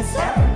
yen